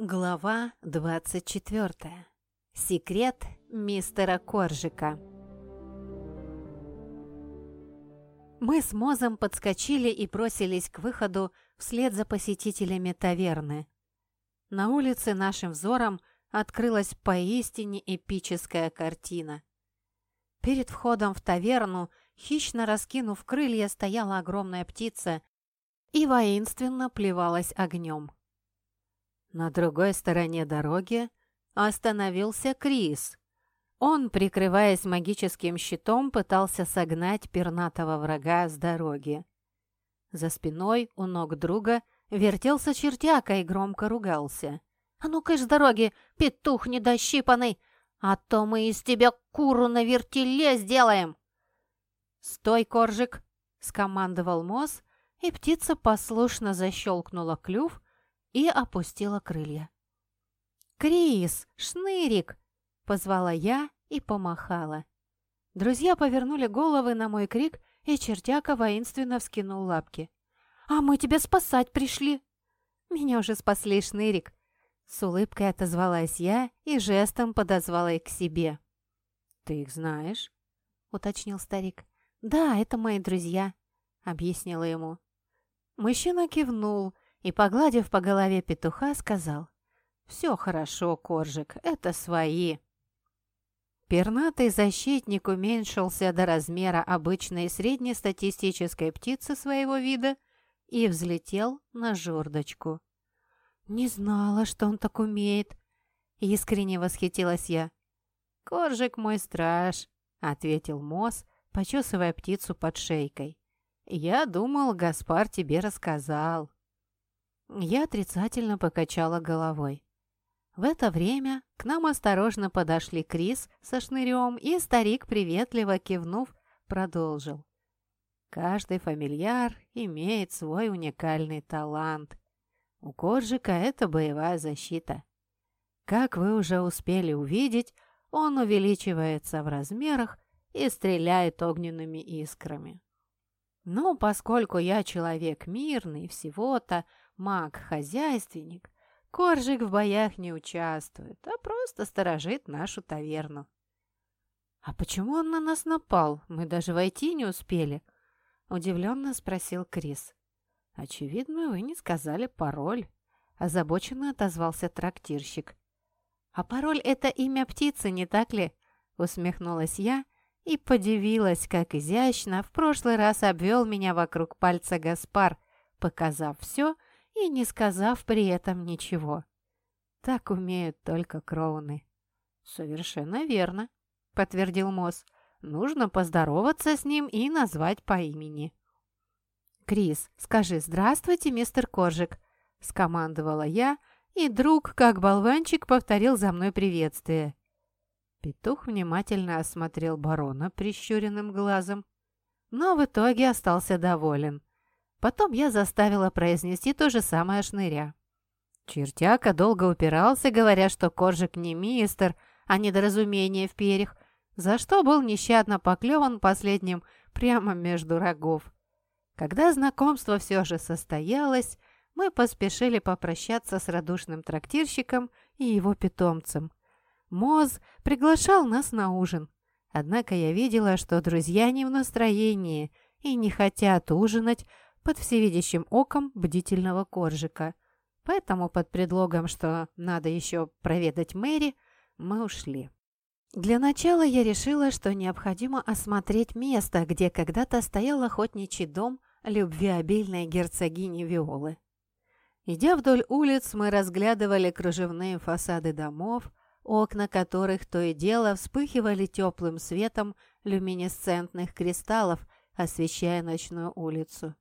Глава 24. Секрет мистера Коржика. Мы с Мозом подскочили и бросились к выходу вслед за посетителями таверны. На улице нашим взором открылась поистине эпическая картина. Перед входом в таверну, хищно раскинув крылья, стояла огромная птица и воинственно плевалась огнем. На другой стороне дороги остановился Крис. Он, прикрываясь магическим щитом, пытался согнать пернатого врага с дороги. За спиной у ног друга вертелся чертяка и громко ругался. «А ну-ка с дороги, петух недощипанный, а то мы из тебя куру на вертеле сделаем!» «Стой, коржик!» — скомандовал Моз, и птица послушно защелкнула клюв, и опустила крылья. «Крис! Шнырик!» — позвала я и помахала. Друзья повернули головы на мой крик, и чертяка воинственно вскинул лапки. «А мы тебя спасать пришли!» «Меня уже спасли, Шнырик!» С улыбкой отозвалась я и жестом подозвала их к себе. «Ты их знаешь?» — уточнил старик. «Да, это мои друзья», — объяснила ему. Мужчина кивнул, и, погладив по голове петуха, сказал «Все хорошо, Коржик, это свои». Пернатый защитник уменьшился до размера обычной среднестатистической птицы своего вида и взлетел на жердочку. «Не знала, что он так умеет», — искренне восхитилась я. «Коржик мой страж», — ответил Мосс, почесывая птицу под шейкой. «Я думал, Гаспар тебе рассказал». Я отрицательно покачала головой. В это время к нам осторожно подошли Крис со шнырем, и старик, приветливо кивнув, продолжил. Каждый фамильяр имеет свой уникальный талант. У Коржика это боевая защита. Как вы уже успели увидеть, он увеличивается в размерах и стреляет огненными искрами. Но поскольку я человек мирный, всего-то маг-хозяйственник, Коржик в боях не участвует, а просто сторожит нашу таверну. «А почему он на нас напал? Мы даже войти не успели», — удивленно спросил Крис. «Очевидно, вы не сказали пароль», — озабоченно отозвался трактирщик. «А пароль — это имя птицы, не так ли?» — усмехнулась я и подивилась, как изящно в прошлый раз обвел меня вокруг пальца Гаспар, показав все — и не сказав при этом ничего. Так умеют только кроуны. «Совершенно верно», — подтвердил Мосс. «Нужно поздороваться с ним и назвать по имени». «Крис, скажи «Здравствуйте, мистер Коржик», — скомандовала я, и друг, как болванчик, повторил за мной приветствие. Петух внимательно осмотрел барона прищуренным глазом, но в итоге остался доволен. Потом я заставила произнести то же самое шныря. Чертяка долго упирался, говоря, что коржик не мистер, а недоразумение в перьях, за что был нещадно поклеван последним прямо между рогов. Когда знакомство все же состоялось, мы поспешили попрощаться с радушным трактирщиком и его питомцем. Моз приглашал нас на ужин. Однако я видела, что друзья не в настроении и не хотят ужинать, под всевидящим оком бдительного коржика. Поэтому под предлогом, что надо еще проведать Мэри, мы ушли. Для начала я решила, что необходимо осмотреть место, где когда-то стоял охотничий дом любвеобильной герцогини Виолы. Идя вдоль улиц, мы разглядывали кружевные фасады домов, окна которых то и дело вспыхивали теплым светом люминесцентных кристаллов, освещая ночную улицу.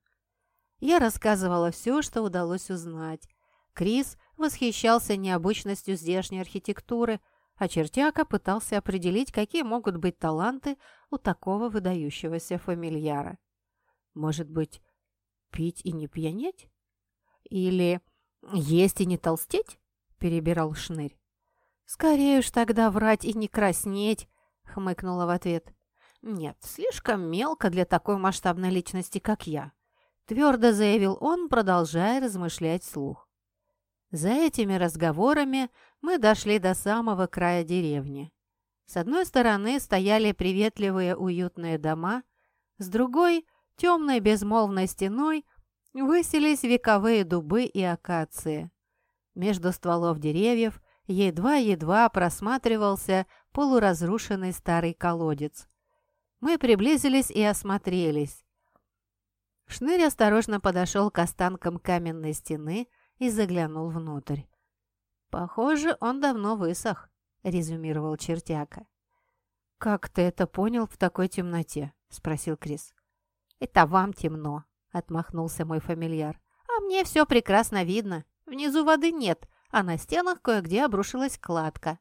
Я рассказывала все, что удалось узнать. Крис восхищался необычностью здешней архитектуры, а чертяка пытался определить, какие могут быть таланты у такого выдающегося фамильяра. Может быть, пить и не пьянеть? Или есть и не толстеть? Перебирал Шнырь. «Скорее уж тогда врать и не краснеть», — хмыкнула в ответ. «Нет, слишком мелко для такой масштабной личности, как я. Твердо заявил он, продолжая размышлять вслух. За этими разговорами мы дошли до самого края деревни. С одной стороны стояли приветливые уютные дома, с другой, темной безмолвной стеной, высились вековые дубы и акации. Между стволов деревьев едва-едва просматривался полуразрушенный старый колодец. Мы приблизились и осмотрелись. Шнырь осторожно подошел к останкам каменной стены и заглянул внутрь. «Похоже, он давно высох», — резюмировал чертяка. «Как ты это понял в такой темноте?» — спросил Крис. «Это вам темно», — отмахнулся мой фамильяр. «А мне все прекрасно видно. Внизу воды нет, а на стенах кое-где обрушилась кладка».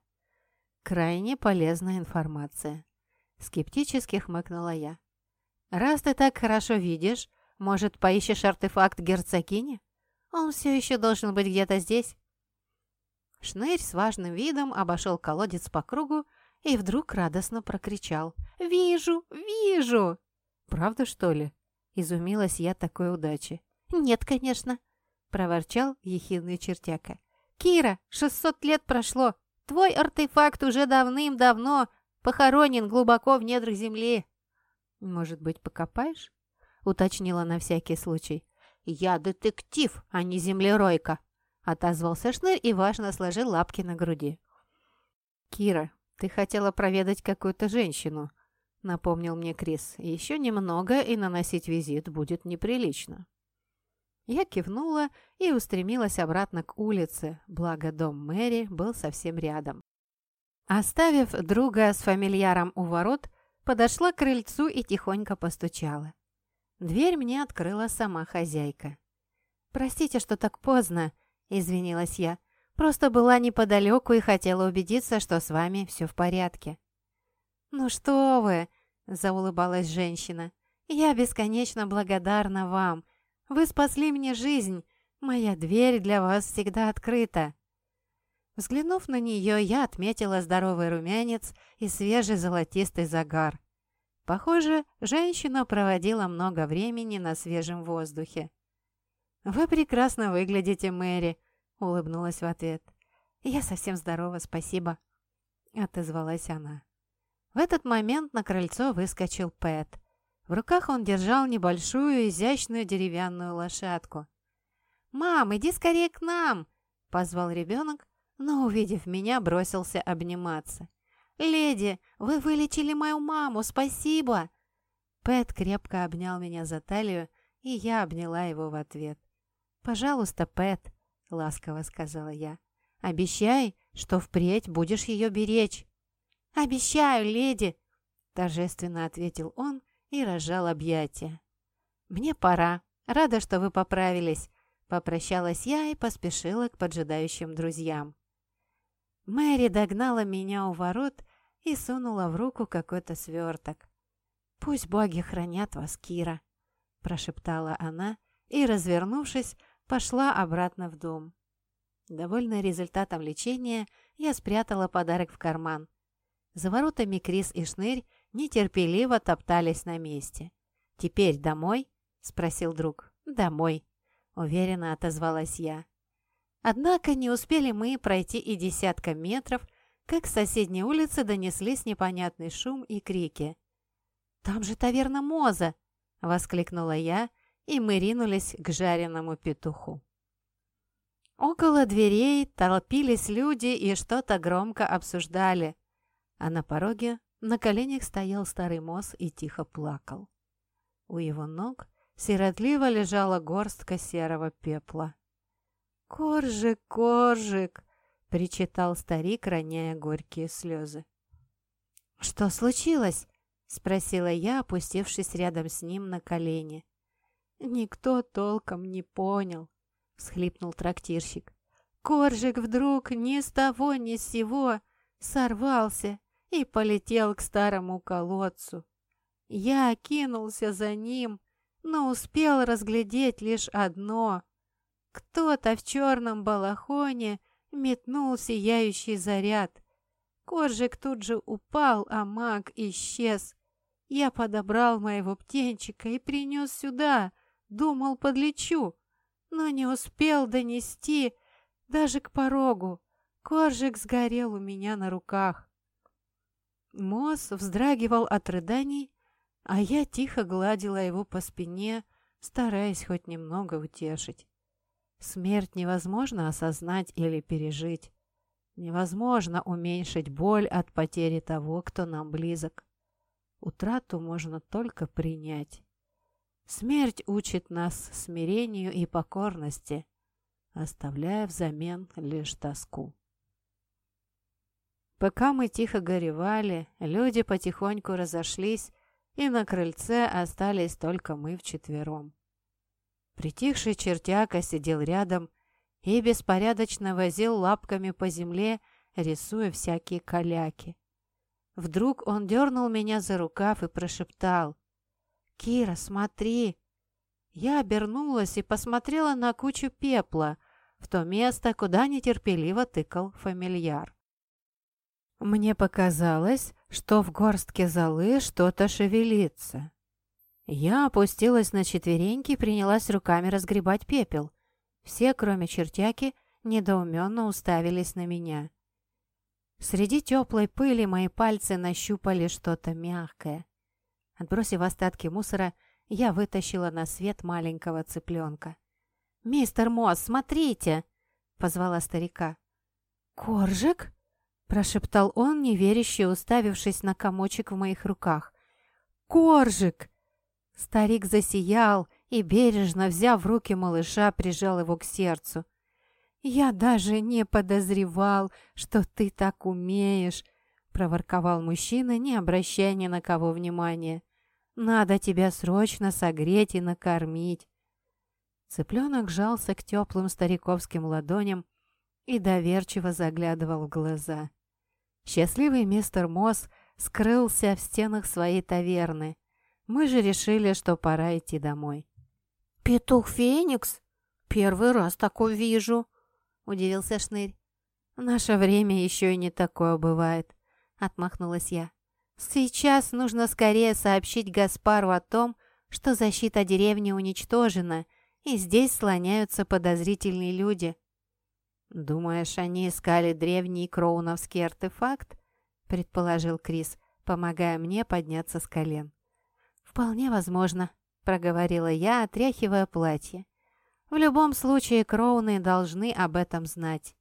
«Крайне полезная информация», — скептически хмыкнула я. «Раз ты так хорошо видишь, может, поищешь артефакт герцогини? Он все еще должен быть где-то здесь». Шнырь с важным видом обошел колодец по кругу и вдруг радостно прокричал. «Вижу! Вижу!» «Правда, что ли?» – изумилась я такой удачи. «Нет, конечно!» – проворчал ехидный чертяка. «Кира, шестьсот лет прошло! Твой артефакт уже давным-давно похоронен глубоко в недрах земли!» «Может быть, покопаешь?» – уточнила на всякий случай. «Я детектив, а не землеройка!» – отозвался Шнырь и важно сложил лапки на груди. «Кира, ты хотела проведать какую-то женщину», — напомнил мне Крис. «Еще немного, и наносить визит будет неприлично». Я кивнула и устремилась обратно к улице, благо дом Мэри был совсем рядом. Оставив друга с фамильяром у ворот, подошла к крыльцу и тихонько постучала. Дверь мне открыла сама хозяйка. «Простите, что так поздно», — извинилась я. «Просто была неподалеку и хотела убедиться, что с вами все в порядке». «Ну что вы!» — заулыбалась женщина. «Я бесконечно благодарна вам. Вы спасли мне жизнь. Моя дверь для вас всегда открыта». Взглянув на нее, я отметила здоровый румянец и свежий золотистый загар. Похоже, женщина проводила много времени на свежем воздухе. «Вы прекрасно выглядите, Мэри», — улыбнулась в ответ. «Я совсем здорова, спасибо», — отозвалась она. В этот момент на крыльцо выскочил Пэт. В руках он держал небольшую изящную деревянную лошадку. «Мам, иди скорее к нам!» — позвал ребенок, но, увидев меня, бросился обниматься. «Леди, вы вылечили мою маму, спасибо!» Пэт крепко обнял меня за талию, и я обняла его в ответ. «Пожалуйста, Пэт», — ласково сказала я, — «обещай, что впредь будешь ее беречь». «Обещаю, леди!» — торжественно ответил он и разжал объятия. «Мне пора. Рада, что вы поправились», — попрощалась я и поспешила к поджидающим друзьям. Мэри догнала меня у ворот и сунула в руку какой-то сверток. «Пусть боги хранят вас, Кира», – прошептала она и, развернувшись, пошла обратно в дом. Довольная результатом лечения, я спрятала подарок в карман. За воротами Крис и Шнырь нетерпеливо топтались на месте. «Теперь домой?» – спросил друг. «Домой», – уверенно отозвалась я. Однако не успели мы пройти и десятка метров, как с соседней улицы донеслись непонятный шум и крики. «Там же таверна Моза!» — воскликнула я, и мы ринулись к жареному петуху. Около дверей толпились люди и что-то громко обсуждали, а на пороге на коленях стоял старый Моз и тихо плакал. У его ног сиротливо лежала горстка серого пепла. «Коржик, коржик!» — причитал старик, роняя горькие слезы. «Что случилось?» — спросила я, опустившись рядом с ним на колени. «Никто толком не понял», — всхлипнул трактирщик. «Коржик вдруг ни с того ни с сего сорвался и полетел к старому колодцу. Я кинулся за ним, но успел разглядеть лишь одно — кто-то в черном балахоне метнул сияющий заряд. Коржик тут же упал, а маг исчез. Я подобрал моего птенчика и принес сюда. Думал, подлечу, но не успел донести, даже к порогу. Коржик сгорел у меня на руках. Мосс вздрагивал от рыданий, а я тихо гладила его по спине, стараясь хоть немного утешить. Смерть невозможно осознать или пережить. Невозможно уменьшить боль от потери того, кто нам близок. Утрату можно только принять. Смерть учит нас смирению и покорности, оставляя взамен лишь тоску. Пока мы тихо горевали, люди потихоньку разошлись, и на крыльце остались только мы вчетвером. Притихший чертяка сидел рядом и беспорядочно возил лапками по земле, рисуя всякие каляки. Вдруг он дернул меня за рукав и прошептал. «Кира, смотри!» Я обернулась и посмотрела на кучу пепла, в то место, куда нетерпеливо тыкал фамильяр. Мне показалось, что в горстке золы что-то шевелится. Я опустилась на четвереньки и принялась руками разгребать пепел. Все, кроме чертяки, недоуменно уставились на меня. Среди теплой пыли мои пальцы нащупали что-то мягкое. Отбросив остатки мусора, я вытащила на свет маленького цыпленка. «Мистер Мосс, смотрите!» — позвала старика. «Коржик?» — прошептал он, неверяще уставившись на комочек в моих руках. «Коржик!» Старик засиял и, бережно взяв в руки малыша, прижал его к сердцу. «Я даже не подозревал, что ты так умеешь», — проворковал мужчина, не обращая ни на кого внимания. «Надо тебя срочно согреть и накормить». Цыпленок жался к теплым стариковским ладоням и доверчиво заглядывал в глаза. Счастливый мистер Мосс скрылся в стенах своей таверны. Мы же решили, что пора идти домой. «Петух Феникс? Первый раз такой вижу», — удивился Шнырь. «В наше время еще и не такое бывает», — отмахнулась я. «Сейчас нужно скорее сообщить Гаспару о том, что защита деревни уничтожена, и здесь слоняются подозрительные люди. «Думаешь, они искали древний кроуновский артефакт?» — предположил Крис, помогая мне подняться с колен. «Вполне возможно», — проговорила я, отряхивая платье. «В любом случае, кроуны должны об этом знать».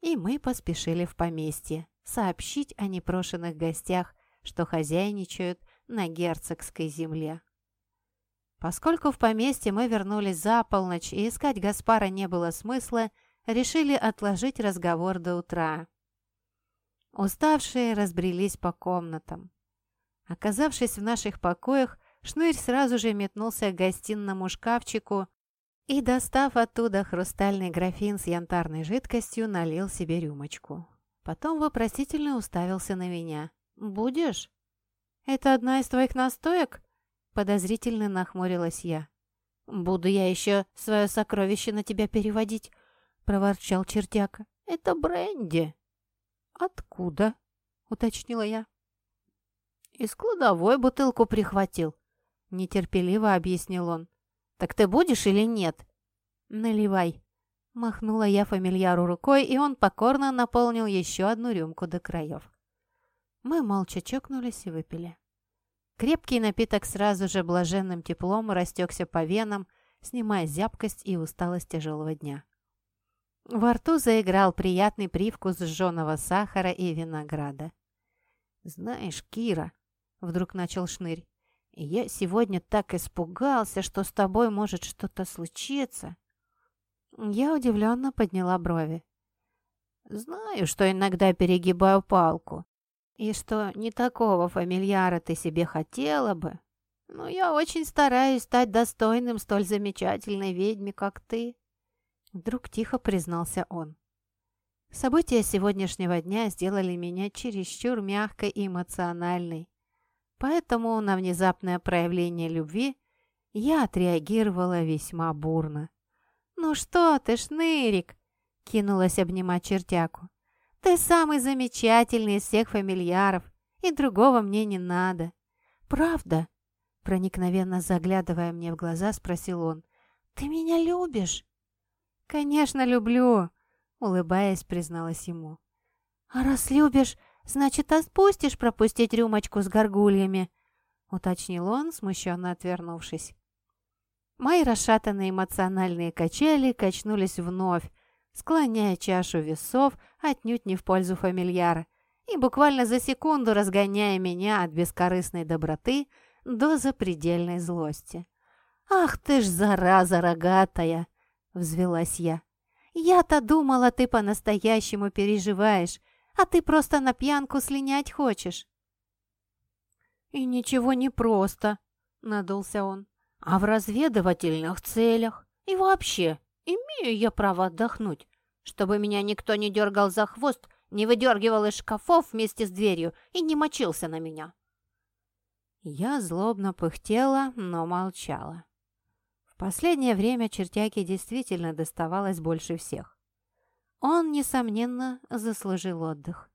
И мы поспешили в поместье, сообщить о непрошенных гостях, что хозяйничают на герцогской земле. Поскольку в поместье мы вернулись за полночь и искать Гаспара не было смысла, — решили отложить разговор до утра. Уставшие разбрелись по комнатам. Оказавшись в наших покоях, Шнырь сразу же метнулся к гостинному шкафчику и, достав оттуда хрустальный графин с янтарной жидкостью, налил себе рюмочку. Потом вопросительно уставился на меня. «Будешь?» «Это одна из твоих настоек?» Подозрительно нахмурилась я. «Буду я еще свое сокровище на тебя переводить проворчал чертяка. «Это бренди». «Откуда?» — уточнила я. «Из кладовой бутылку прихватил», — нетерпеливо объяснил он. «Так ты будешь или нет?» «Наливай», — махнула я фамильяру рукой, и он покорно наполнил еще одну рюмку до краев. Мы молча чокнулись и выпили. Крепкий напиток сразу же блаженным теплом растекся по венам, снимая зябкость и усталость тяжелого дня. Во рту заиграл приятный привкус сжженного сахара и винограда. «Знаешь, Кира», — вдруг начал Шнырь, — «я сегодня так испугался, что с тобой может что-то случиться». Я удивленно подняла брови. «Знаю, что иногда перегибаю палку, и что не такого фамильяра ты себе хотела бы, но я очень стараюсь стать достойным столь замечательной ведьми, как ты». Вдруг тихо признался он. События сегодняшнего дня сделали меня чересчур мягкой и эмоциональной. Поэтому на внезапное проявление любви я отреагировала весьма бурно. «Ну что ты, шнырик!» — кинулась обнимать чертяку. «Ты самый замечательный из всех фамильяров, и другого мне не надо». «Правда?» — проникновенно заглядывая мне в глаза, спросил он. «Ты меня любишь?» «Конечно, люблю», — улыбаясь, призналась ему. «А раз любишь, значит, отпустишь пропустить рюмочку с горгульями», — уточнил он, смущенно отвернувшись. Мои расшатанные эмоциональные качели качнулись вновь, склоняя чашу весов отнюдь не в пользу фамильяра, и буквально за секунду разгоняя меня от бескорыстной доброты до запредельной злости. «Ах ты ж, зараза рогатая!» — взвелась я. «Я-то думала, ты по-настоящему переживаешь, а ты просто на пьянку слинять хочешь». «И ничего не просто», — надулся он, — «а в разведывательных целях. И вообще, имею я право отдохнуть, чтобы меня никто не дергал за хвост, не выдергивал из шкафов вместе с дверью и не мочился на меня». Я злобно пыхтела, но молчала. В последнее время чертяке действительно доставалось больше всех. Он, несомненно, заслужил отдых.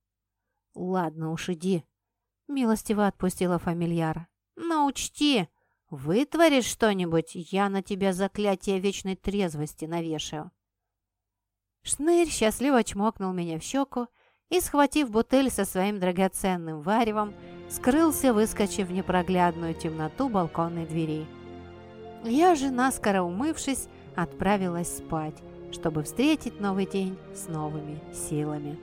«Ладно уж, иди», — милостиво отпустила фамильяра. «Но учти, вытворишь что-нибудь, я на тебя заклятие вечной трезвости навешаю». Шнырь счастливо чмокнул меня в щеку и, схватив бутыль со своим драгоценным варевом, скрылся, выскочив в непроглядную темноту балконной двери. Я же, наскоро умывшись, отправилась спать, чтобы встретить новый день с новыми силами.